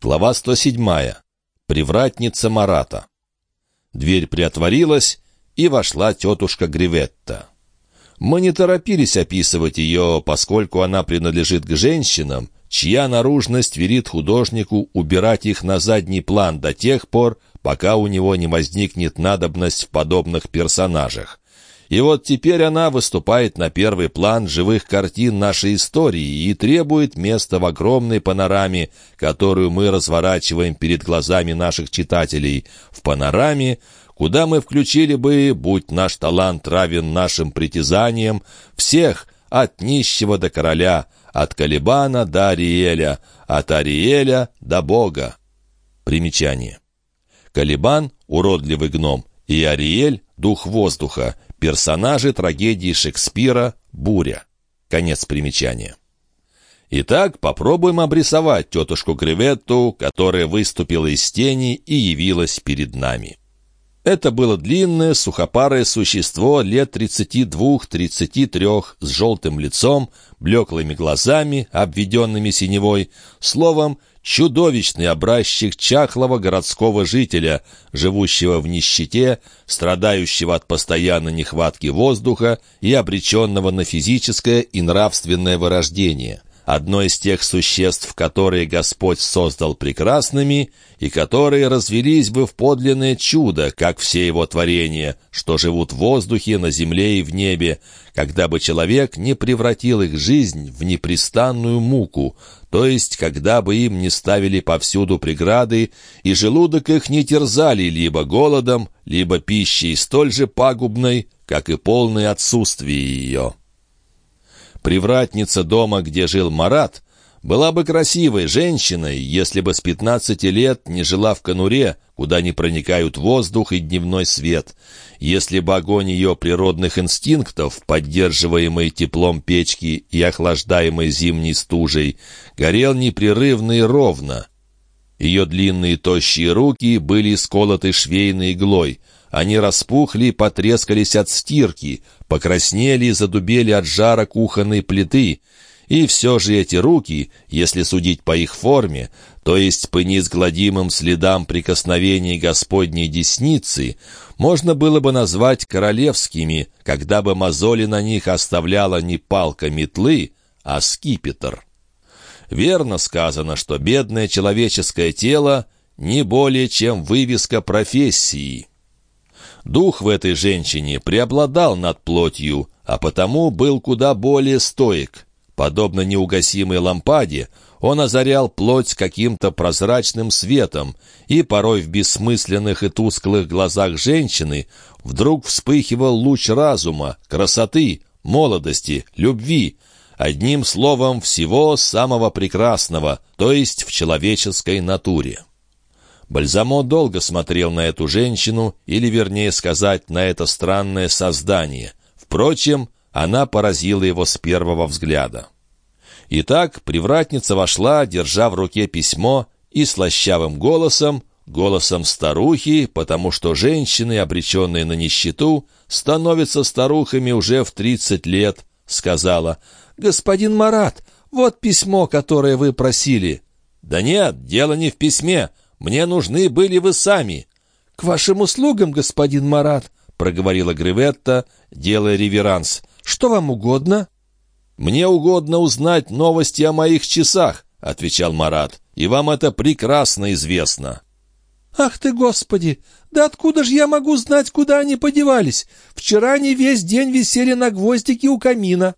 Глава 107. Привратница Марата. Дверь приотворилась, и вошла тетушка Гриветта. Мы не торопились описывать ее, поскольку она принадлежит к женщинам, чья наружность верит художнику убирать их на задний план до тех пор, пока у него не возникнет надобность в подобных персонажах. И вот теперь она выступает на первый план живых картин нашей истории и требует места в огромной панораме, которую мы разворачиваем перед глазами наших читателей. В панораме, куда мы включили бы, будь наш талант равен нашим притязаниям, всех, от нищего до короля, от Калибана до Ариэля, от Ариэля до Бога. Примечание. Калибан — уродливый гном, и Ариэль — дух воздуха, Персонажи трагедии Шекспира «Буря». Конец примечания. Итак, попробуем обрисовать тетушку Греветту, которая выступила из тени и явилась перед нами. Это было длинное, сухопарое существо лет 32-33 с желтым лицом, блеклыми глазами, обведенными синевой, словом, чудовищный образчик чахлого городского жителя, живущего в нищете, страдающего от постоянной нехватки воздуха и обреченного на физическое и нравственное вырождение одно из тех существ, которые Господь создал прекрасными, и которые развелись бы в подлинное чудо, как все его творения, что живут в воздухе, на земле и в небе, когда бы человек не превратил их жизнь в непрестанную муку, то есть когда бы им не ставили повсюду преграды, и желудок их не терзали либо голодом, либо пищей столь же пагубной, как и полное отсутствие ее. Привратница дома, где жил Марат, была бы красивой женщиной, если бы с пятнадцати лет не жила в конуре, куда не проникают воздух и дневной свет, если бы огонь ее природных инстинктов, поддерживаемый теплом печки и охлаждаемой зимней стужей, горел непрерывно и ровно. Ее длинные тощие руки были сколоты швейной иглой, они распухли потрескались от стирки, покраснели и задубели от жара кухонной плиты. И все же эти руки, если судить по их форме, то есть по неизгладимым следам прикосновений Господней десницы, можно было бы назвать королевскими, когда бы мозоли на них оставляла не палка метлы, а скипетр. Верно сказано, что бедное человеческое тело не более чем вывеска профессии. Дух в этой женщине преобладал над плотью, а потому был куда более стоек. Подобно неугасимой лампаде, он озарял плоть каким-то прозрачным светом, и порой в бессмысленных и тусклых глазах женщины вдруг вспыхивал луч разума, красоты, молодости, любви, одним словом, всего самого прекрасного, то есть в человеческой натуре. Бальзамо долго смотрел на эту женщину, или, вернее сказать, на это странное создание. Впрочем, она поразила его с первого взгляда. Итак, привратница вошла, держа в руке письмо, и слащавым голосом, голосом старухи, потому что женщины, обреченные на нищету, становятся старухами уже в тридцать лет, сказала, «Господин Марат, вот письмо, которое вы просили». «Да нет, дело не в письме. Мне нужны были вы сами». «К вашим услугам, господин Марат», — проговорила Греветта, делая реверанс. «Что вам угодно?» «Мне угодно узнать новости о моих часах», — отвечал Марат. «И вам это прекрасно известно». «Ах ты, Господи! Да откуда же я могу знать, куда они подевались? Вчера они весь день висели на гвоздике у камина».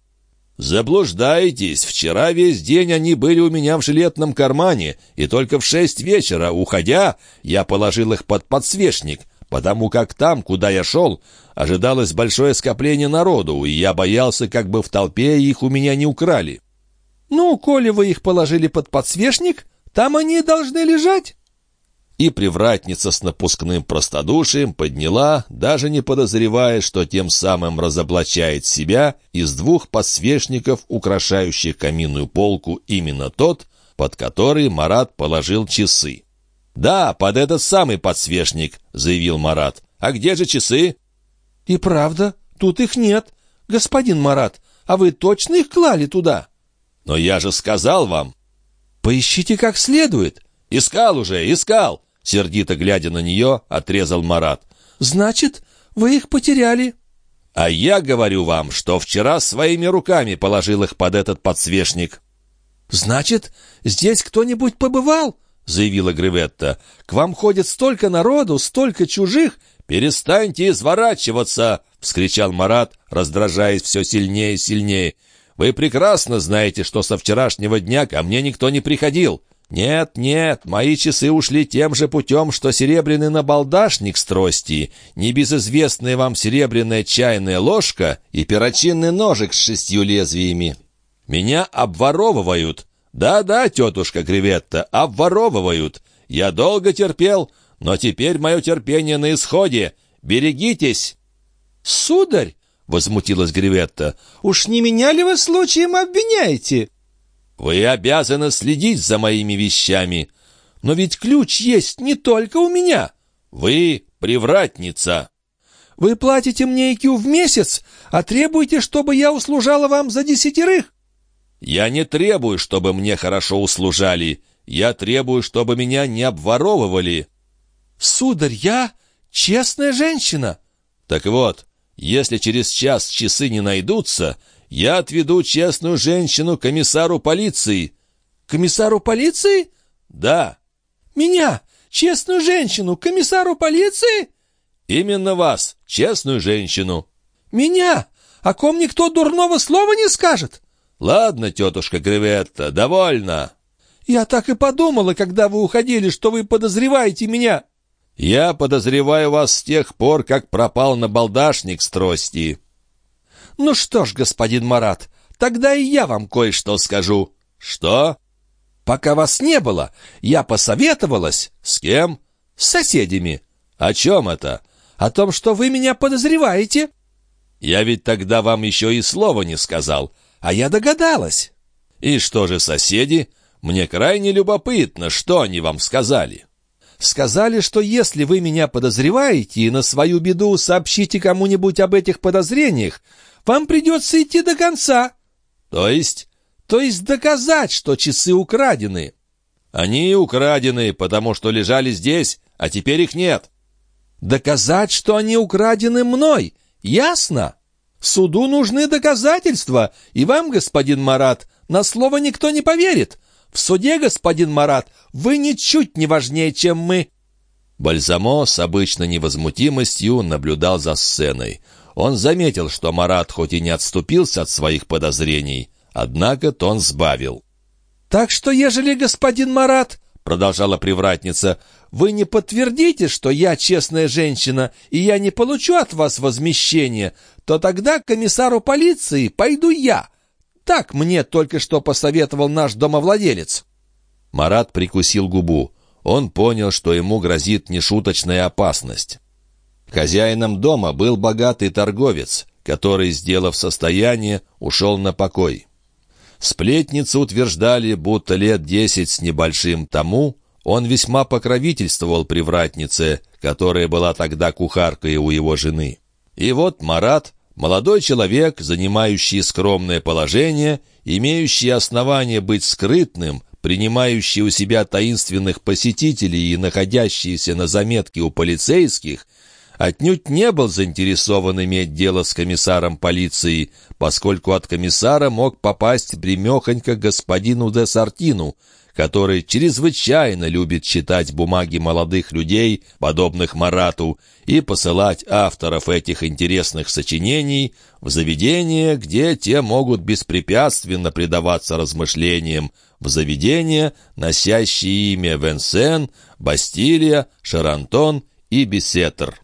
«Заблуждаетесь. Вчера весь день они были у меня в жилетном кармане, и только в шесть вечера, уходя, я положил их под подсвечник, потому как там, куда я шел, ожидалось большое скопление народу, и я боялся, как бы в толпе их у меня не украли». «Ну, коли вы их положили под подсвечник, там они должны лежать» и привратница с напускным простодушием подняла, даже не подозревая, что тем самым разоблачает себя, из двух подсвечников, украшающих каминную полку, именно тот, под который Марат положил часы. «Да, под этот самый подсвечник», — заявил Марат. «А где же часы?» «И правда, тут их нет. Господин Марат, а вы точно их клали туда?» «Но я же сказал вам». «Поищите как следует. «Искал уже, искал!» Сердито глядя на нее, отрезал Марат. «Значит, вы их потеряли?» «А я говорю вам, что вчера своими руками положил их под этот подсвечник». «Значит, здесь кто-нибудь побывал?» — заявила Греветта. «К вам ходит столько народу, столько чужих!» «Перестаньте изворачиваться!» — вскричал Марат, раздражаясь все сильнее и сильнее. «Вы прекрасно знаете, что со вчерашнего дня ко мне никто не приходил. «Нет, нет, мои часы ушли тем же путем, что серебряный набалдашник с трости, небезызвестная вам серебряная чайная ложка и перочинный ножик с шестью лезвиями. Меня обворовывают. Да-да, тетушка Креветта, обворовывают. Я долго терпел, но теперь мое терпение на исходе. Берегитесь!» «Сударь!» — возмутилась Греветта. «Уж не меня ли вы случаем обвиняете?» Вы обязаны следить за моими вещами. Но ведь ключ есть не только у меня. Вы привратница. Вы платите мне IQ в месяц, а требуете, чтобы я услужала вам за десятерых? Я не требую, чтобы мне хорошо услужали. Я требую, чтобы меня не обворовывали. Сударь, я честная женщина. Так вот, если через час часы не найдутся, я отведу честную женщину комиссару полиции». «Комиссару полиции?» «Да». «Меня, честную женщину, комиссару полиции?» «Именно вас, честную женщину». «Меня? О ком никто дурного слова не скажет?» «Ладно, тетушка Греветта, довольно». «Я так и подумала, когда вы уходили, что вы подозреваете меня». «Я подозреваю вас с тех пор, как пропал на балдашник с трости». «Ну что ж, господин Марат, тогда и я вам кое-что скажу». «Что?» «Пока вас не было, я посоветовалась». «С кем?» «С соседями». «О чем это?» «О том, что вы меня подозреваете». «Я ведь тогда вам еще и слова не сказал». «А я догадалась». «И что же соседи? Мне крайне любопытно, что они вам сказали». Сказали, что если вы меня подозреваете и на свою беду сообщите кому-нибудь об этих подозрениях, вам придется идти до конца. То есть? То есть доказать, что часы украдены. Они украдены, потому что лежали здесь, а теперь их нет. Доказать, что они украдены мной. Ясно? Суду нужны доказательства, и вам, господин Марат, на слово никто не поверит. В суде, господин Марат, вы ничуть не важнее, чем мы». Бальзамо с обычной невозмутимостью наблюдал за сценой. Он заметил, что Марат хоть и не отступился от своих подозрений, однако тон сбавил. «Так что, ежели господин Марат, — продолжала привратница, — вы не подтвердите, что я честная женщина, и я не получу от вас возмещения, то тогда к комиссару полиции пойду я. Так мне только что посоветовал наш домовладелец». Марат прикусил губу. Он понял, что ему грозит нешуточная опасность. Хозяином дома был богатый торговец, который, сделав состояние, ушел на покой. Сплетницы утверждали, будто лет десять с небольшим тому он весьма покровительствовал привратнице, которая была тогда кухаркой у его жены. И вот Марат, молодой человек, занимающий скромное положение, имеющий основание быть скрытным, принимающий у себя таинственных посетителей и находящийся на заметке у полицейских, отнюдь не был заинтересован иметь дело с комиссаром полиции, поскольку от комиссара мог попасть примехонько господину де Сартину, который чрезвычайно любит читать бумаги молодых людей, подобных Марату, и посылать авторов этих интересных сочинений в заведения, где те могут беспрепятственно предаваться размышлениям, в заведения, носящие имя Венсен, Бастилия, Шарантон и Бесетр.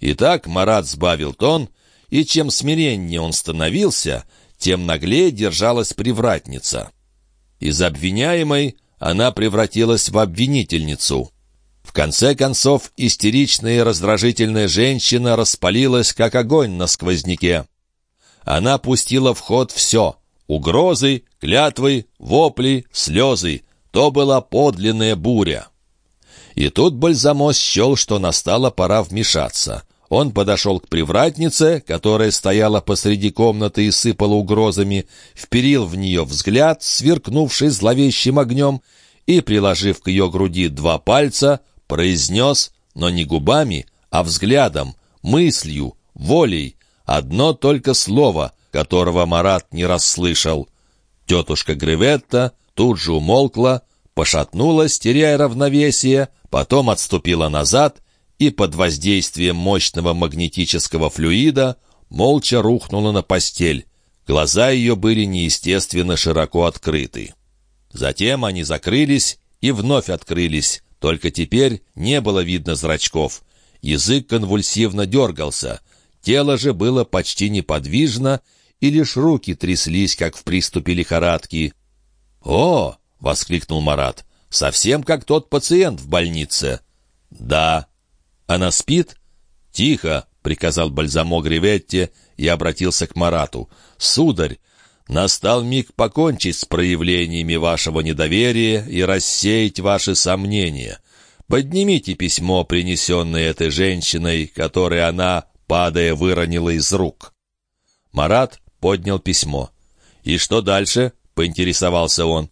Итак, Марат сбавил тон, и чем смиреннее он становился, тем наглее держалась привратница. Из обвиняемой она превратилась в обвинительницу. В конце концов, истеричная и раздражительная женщина распалилась, как огонь на сквозняке. Она пустила в ход все — угрозы, клятвы, вопли, слезы. То была подлинная буря. И тут Бальзамо счел, что настала пора вмешаться. Он подошел к привратнице, которая стояла посреди комнаты и сыпала угрозами, вперил в нее взгляд, сверкнувший зловещим огнем, и, приложив к ее груди два пальца, произнес, но не губами, а взглядом, мыслью, волей, одно только слово, которого Марат не расслышал. Тетушка Греветта тут же умолкла, пошатнулась, теряя равновесие, потом отступила назад и под воздействием мощного магнетического флюида молча рухнула на постель. Глаза ее были неестественно широко открыты. Затем они закрылись и вновь открылись, только теперь не было видно зрачков. Язык конвульсивно дергался, тело же было почти неподвижно, и лишь руки тряслись, как в приступе лихорадки. «О!» — воскликнул Марат. «Совсем как тот пациент в больнице». «Да». «Она спит?» «Тихо!» — приказал Бальзамо Гриветти и обратился к Марату. «Сударь, настал миг покончить с проявлениями вашего недоверия и рассеять ваши сомнения. Поднимите письмо, принесенное этой женщиной, которое она, падая, выронила из рук». Марат поднял письмо. «И что дальше?» — поинтересовался он.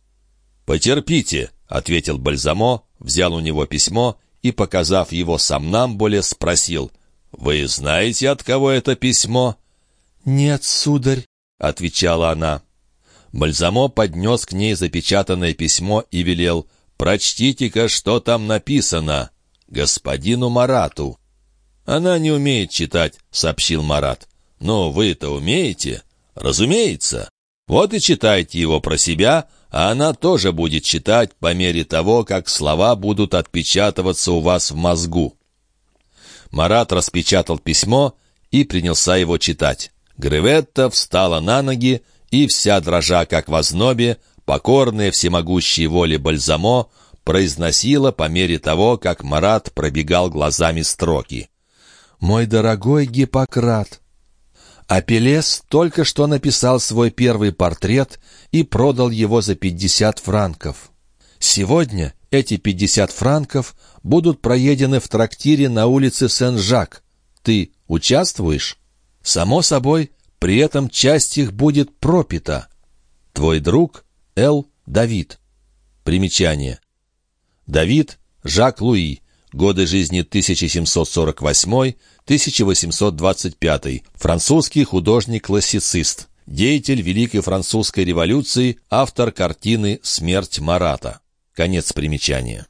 «Потерпите», — ответил Бальзамо, взял у него письмо и, показав его сам нам, более спросил. «Вы знаете, от кого это письмо?» «Нет, сударь», — отвечала она. Бальзамо поднес к ней запечатанное письмо и велел. «Прочтите-ка, что там написано. Господину Марату». «Она не умеет читать», — сообщил Марат. «Но вы-то умеете?» «Разумеется. Вот и читайте его про себя, а она тоже будет читать по мере того, как слова будут отпечатываться у вас в мозгу». Марат распечатал письмо и принялся его читать. Греветта встала на ноги и, вся дрожа как в ознобе, покорная всемогущей воле Бальзамо, произносила по мере того, как Марат пробегал глазами строки. «Мой дорогой Гиппократ, Апеллес только что написал свой первый портрет и продал его за 50 франков. Сегодня эти 50 франков будут проедены в трактире на улице Сен-Жак. Ты участвуешь? Само собой, при этом часть их будет пропита. Твой друг Л. Давид. Примечание. Давид Жак Луи. Годы жизни 1748-1825. Французский художник-классицист. Деятель Великой Французской революции, автор картины «Смерть Марата». Конец примечания.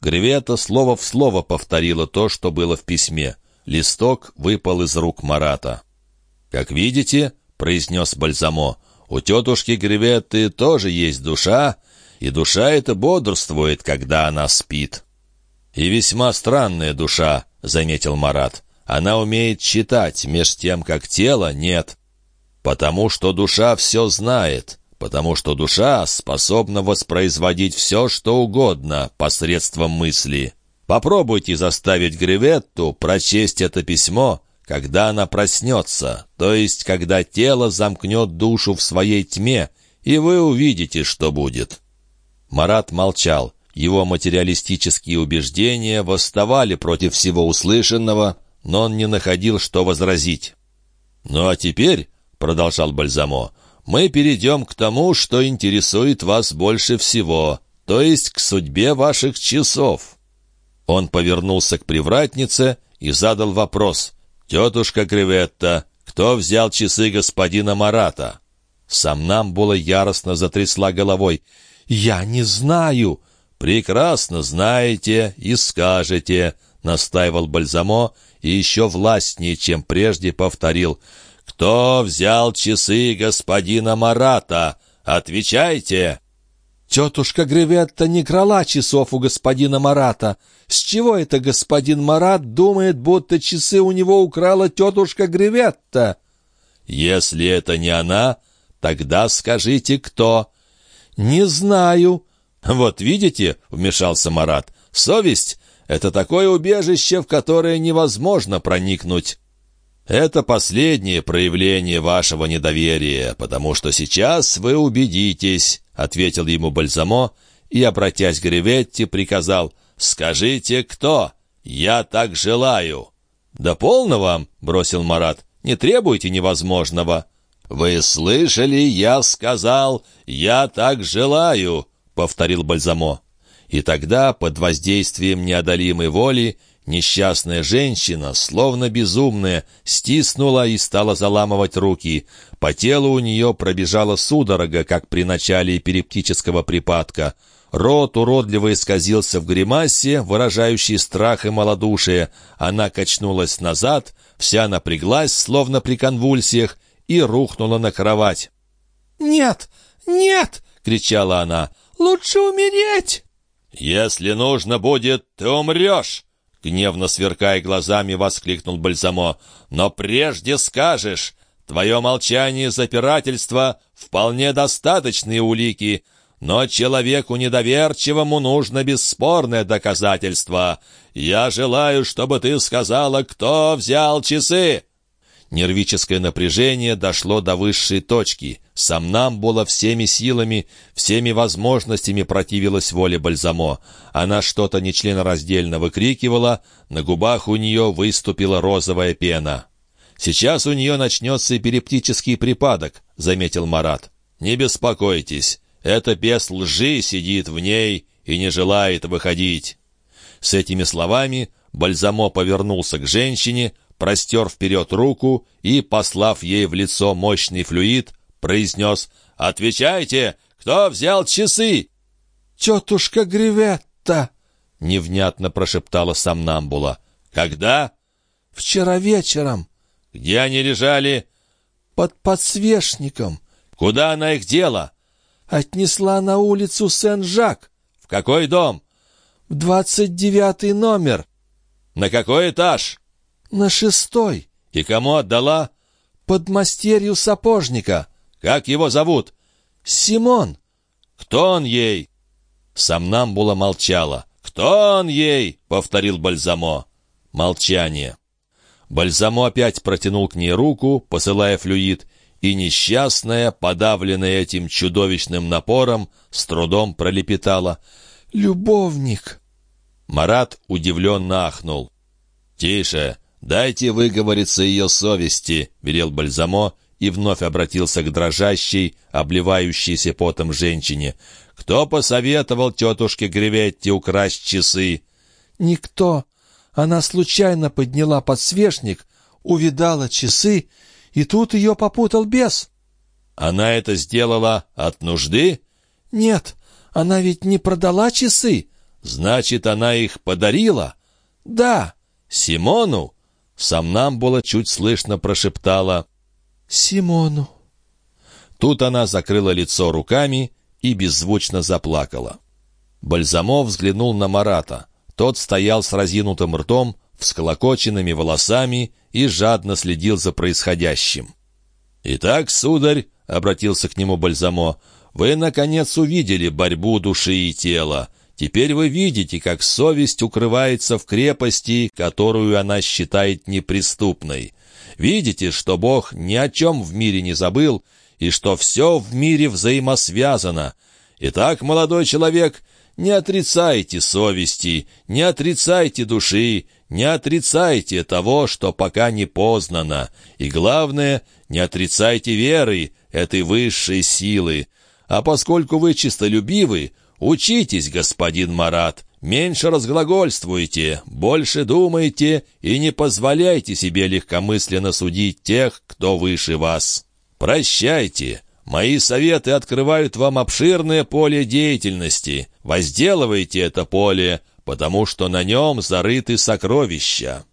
Гревета слово в слово повторила то, что было в письме. Листок выпал из рук Марата. «Как видите», — произнес Бальзамо, — «у тетушки Греветты тоже есть душа, и душа эта бодрствует, когда она спит». «И весьма странная душа», — заметил Марат. «Она умеет читать, меж тем, как тело нет». «Потому что душа все знает, потому что душа способна воспроизводить все, что угодно посредством мысли». Попробуйте заставить Греветту прочесть это письмо, когда она проснется, то есть когда тело замкнет душу в своей тьме, и вы увидите, что будет». Марат молчал. Его материалистические убеждения восставали против всего услышанного, но он не находил, что возразить. «Ну а теперь», — продолжал Бальзамо, — «мы перейдем к тому, что интересует вас больше всего, то есть к судьбе ваших часов». Он повернулся к привратнице и задал вопрос. «Тетушка Креветта, кто взял часы господина Марата?» Сам нам было яростно затрясла головой. «Я не знаю!» «Прекрасно знаете и скажете», — настаивал Бальзамо и еще властнее, чем прежде повторил. «Кто взял часы господина Марата? Отвечайте!» «Тетушка Греветта не крала часов у господина Марата. С чего это господин Марат думает, будто часы у него украла тетушка Греветта?» «Если это не она, тогда скажите, кто?» «Не знаю». «Вот видите», — вмешался Марат, — «совесть — это такое убежище, в которое невозможно проникнуть». «Это последнее проявление вашего недоверия, потому что сейчас вы убедитесь», — ответил ему Бальзамо и, обратясь к Греветти, приказал «Скажите, кто? Я так желаю». «Да полно вам», — бросил Марат, — «не требуйте невозможного». «Вы слышали, я сказал, я так желаю», — повторил Бальзамо. И тогда, под воздействием неодолимой воли, несчастная женщина, словно безумная, стиснула и стала заламывать руки. По телу у нее пробежала судорога, как при начале эпилептического припадка. Рот уродливо исказился в гримасе, выражающей страх и малодушие. Она качнулась назад, вся напряглась, словно при конвульсиях, и рухнула на кровать. «Нет! Нет!» — кричала она. «Лучше умереть!» «Если нужно будет, ты умрешь!» Гневно сверкая глазами, воскликнул Бальзамо. «Но прежде скажешь, твое молчание и запирательство — вполне достаточные улики, но человеку недоверчивому нужно бесспорное доказательство. Я желаю, чтобы ты сказала, кто взял часы». Нервическое напряжение дошло до высшей точки. Сам нам было всеми силами, всеми возможностями противилась воле Бальзамо. Она что-то нечленораздельно выкрикивала, на губах у нее выступила розовая пена. «Сейчас у нее начнется эпилептический припадок», — заметил Марат. «Не беспокойтесь, это бес лжи сидит в ней и не желает выходить». С этими словами Бальзамо повернулся к женщине, простер вперед руку и, послав ей в лицо мощный флюид, произнес «Отвечайте, кто взял часы?» «Тетушка Греветта!» — невнятно прошептала Самнамбула. «Когда?» «Вчера вечером». «Где они лежали?» «Под подсвечником». «Куда она их дела?» «Отнесла на улицу Сен-Жак». «В какой дом?» «В двадцать девятый номер». «На какой этаж?» «На шестой». «И кому отдала?» «Подмастерью сапожника». «Как его зовут?» «Симон». «Кто он ей?» Самнамбула молчала. «Кто он ей?» — повторил Бальзамо. Молчание. Бальзамо опять протянул к ней руку, посылая флюид, и несчастная, подавленная этим чудовищным напором, с трудом пролепетала. «Любовник!» Марат удивленно ахнул. «Тише! Дайте выговориться ее совести!» — велел Бальзамо и вновь обратился к дрожащей, обливающейся потом женщине. «Кто посоветовал тетушке Греветти украсть часы?» «Никто. Она случайно подняла подсвечник, увидала часы, и тут ее попутал бес». «Она это сделала от нужды?» «Нет, она ведь не продала часы». «Значит, она их подарила?» «Да». «Симону?» Самнамбула чуть слышно прошептала. «Симону». Тут она закрыла лицо руками и беззвучно заплакала. Бальзамов взглянул на Марата. Тот стоял с разинутым ртом, всколокоченными волосами и жадно следил за происходящим. «Итак, сударь», — обратился к нему Бальзамо, — «вы, наконец, увидели борьбу души и тела. Теперь вы видите, как совесть укрывается в крепости, которую она считает неприступной. Видите, что Бог ни о чем в мире не забыл, и что все в мире взаимосвязано. Итак, молодой человек, не отрицайте совести, не отрицайте души, не отрицайте того, что пока не познано. И главное, не отрицайте веры, этой высшей силы. А поскольку вы чистолюбивы, учитесь, господин Марат, меньше разглагольствуйте, больше думайте и не позволяйте себе легкомысленно судить тех, кто выше вас. Прощайте. Мои советы открывают вам обширное поле деятельности. Возделывайте это поле, потому что на нем зарыты сокровища.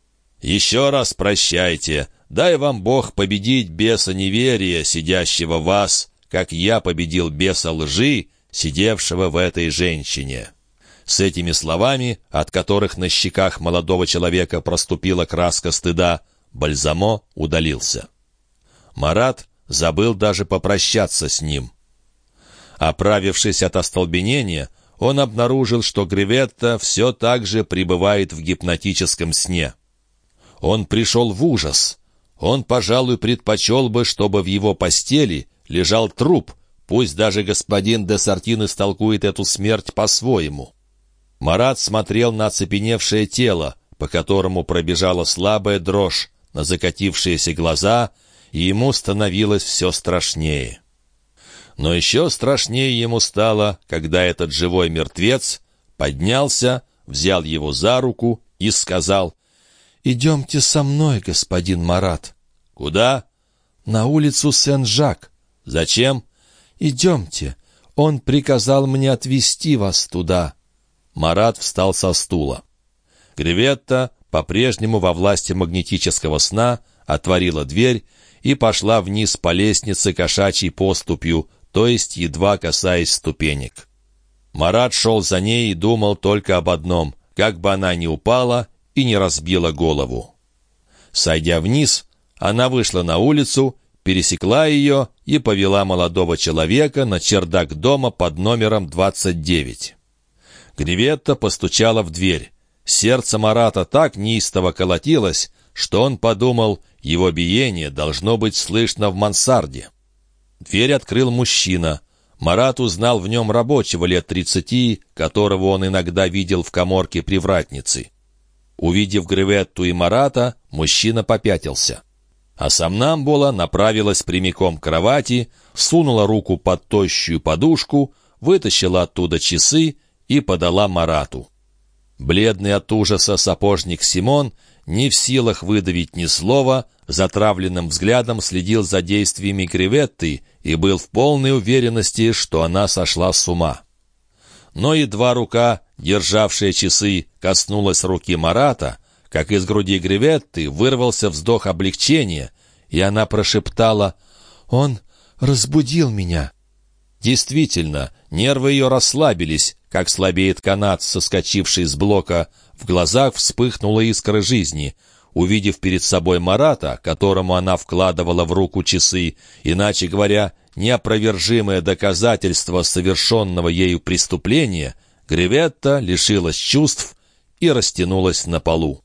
Еще раз прощайте. Дай вам Бог победить беса неверия, сидящего в вас, как я победил беса лжи, сидевшего в этой женщине». С этими словами, от которых на щеках молодого человека проступила краска стыда, Бальзамо удалился. Марат забыл даже попрощаться с ним. Оправившись от остолбенения, он обнаружил, что Греветта все так же пребывает в гипнотическом сне. Он пришел в ужас. Он, пожалуй, предпочел бы, чтобы в его постели лежал труп, пусть даже господин де Сартин истолкует эту смерть по-своему. Марат смотрел на оцепеневшее тело, по которому пробежала слабая дрожь, на закатившиеся глаза, и ему становилось все страшнее. Но еще страшнее ему стало, когда этот живой мертвец поднялся, взял его за руку и сказал, «Идемте со мной, господин Марат». «Куда?» «На улицу Сен-Жак». «Зачем?» «Идемте. Он приказал мне отвезти вас туда». Марат встал со стула. Греветта, по-прежнему во власти магнетического сна, отворила дверь и пошла вниз по лестнице кошачьей поступью, то есть едва касаясь ступенек. Марат шел за ней и думал только об одном — как бы она ни упала и не разбила голову. Сойдя вниз, она вышла на улицу, пересекла ее и повела молодого человека на чердак дома под номером 29. Греветта постучала в дверь. Сердце Марата так неистово колотилось, что он подумал, его биение должно быть слышно в мансарде. Дверь открыл мужчина. Марат узнал в нем рабочего лет тридцати, которого он иногда видел в коморке привратницы. Увидев Греветту и Марата, мужчина попятился. А Самнамбула направилась прямиком к кровати, сунула руку под тощую подушку, вытащила оттуда часы и подала Марату. Бледный от ужаса сапожник Симон не в силах выдавить ни слова, затравленным взглядом следил за действиями креветты и был в полной уверенности, что она сошла с ума. Но едва рука, державшая часы, коснулась руки Марата, как из груди Греветты вырвался вздох облегчения, и она прошептала «Он разбудил меня». Действительно, нервы ее расслабились, как слабеет канат, соскочивший с блока, в глазах вспыхнула искра жизни. Увидев перед собой Марата, которому она вкладывала в руку часы, иначе говоря, неопровержимое доказательство совершенного ею преступления, Греветта лишилась чувств и растянулась на полу.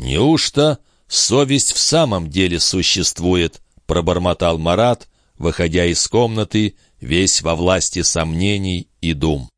«Неужто совесть в самом деле существует?» — пробормотал Марат, выходя из комнаты, весь во власти сомнений и дум.